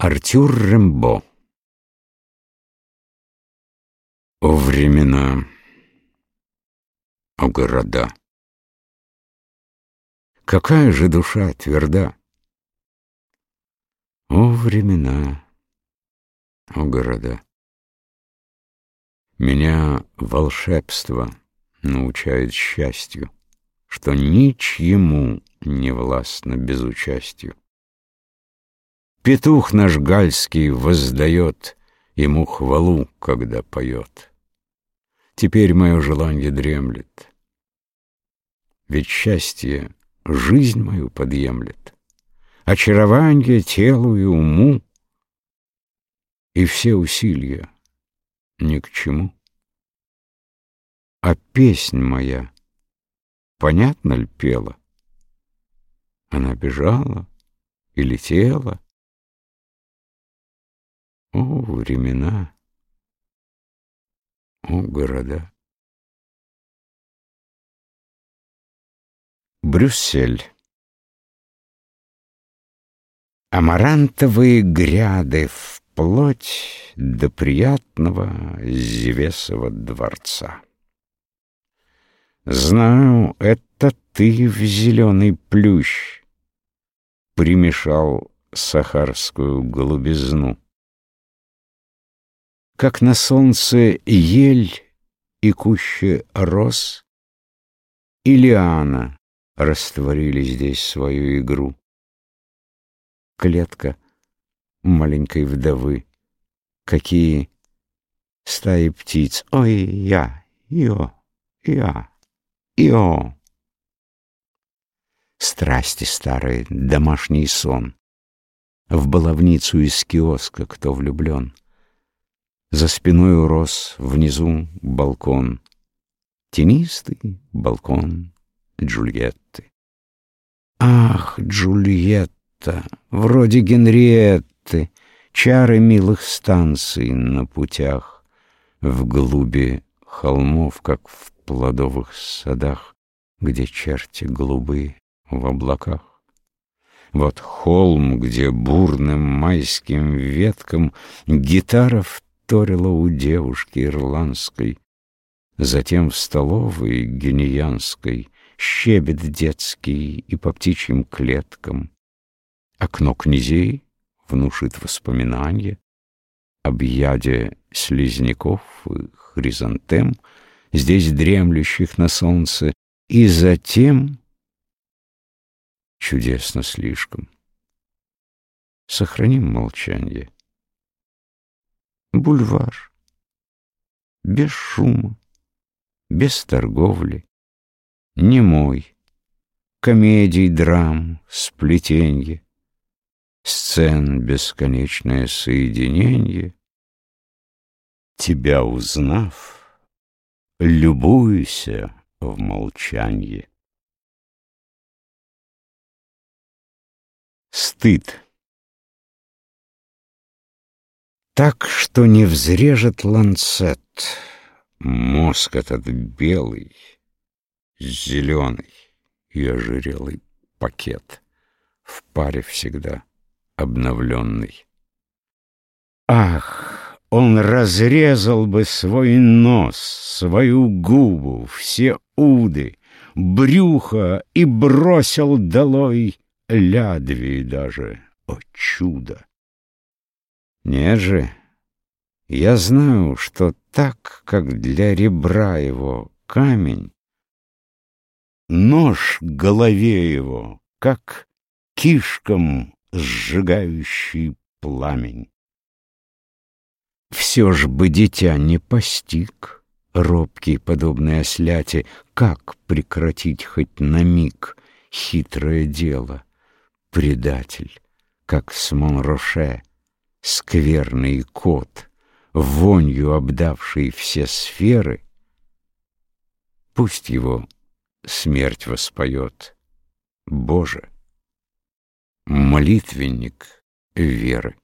Артюр Рембо О времена, о города! Какая же душа тверда! О времена, о города! Меня волшебство научает счастью, Что ничьему не властно без участию. Петух наш гальский воздает Ему хвалу, когда поет. Теперь мое желание дремлет. Ведь счастье жизнь мою подъемлет, Очарование телу и уму, И все усилия ни к чему. А песнь моя, понятно ли пела? Она бежала и летела, о, времена! О, города! Брюссель Амарантовые гряды вплоть до приятного Зевесова дворца. Знаю, это ты в зеленый плющ Примешал сахарскую голубизну. Как на солнце ель и куща роз, И лиана растворили здесь свою игру. Клетка маленькой вдовы, Какие стаи птиц, ой, я, йо, я, йо. Страсти старые, домашний сон, В баловницу из киоска кто влюблен — за спиной рос внизу балкон, Тенистый балкон Джульетты. Ах, Джульетта, вроде Генриетты, Чары милых станций на путях, В глуби холмов, как в плодовых садах, Где черти голубые в облаках. Вот холм, где бурным майским веткам Гитара в вторила у девушки ирландской. Затем в столовой генеянской Щебет детский и по птичьим клеткам. Окно князей внушит воспоминания Об яде слизняков и хризантем, Здесь дремлющих на солнце, и затем Чудесно слишком. Сохраним молчание бульвар. Без шума, без торговли, не мой, комедий, драм, сплетенье, сцен бесконечное соединение. Тебя узнав, любуйся в молчанье. Стыд Так, что не взрежет ланцет. Мозг этот белый, зеленый и ожирелый пакет. В паре всегда обновленный. Ах, он разрезал бы свой нос, свою губу, все уды, брюхо и бросил долой лядви даже, о чудо! Нет же, я знаю, что так, как для ребра его камень, Нож голове его, как кишкам сжигающий пламень. Все ж бы дитя не постиг, робкий, подобный осляте, Как прекратить хоть на миг хитрое дело, Предатель, как с Монроше, скверный кот, вонью обдавший все сферы, пусть его смерть воспоет, Боже, молитвенник веры.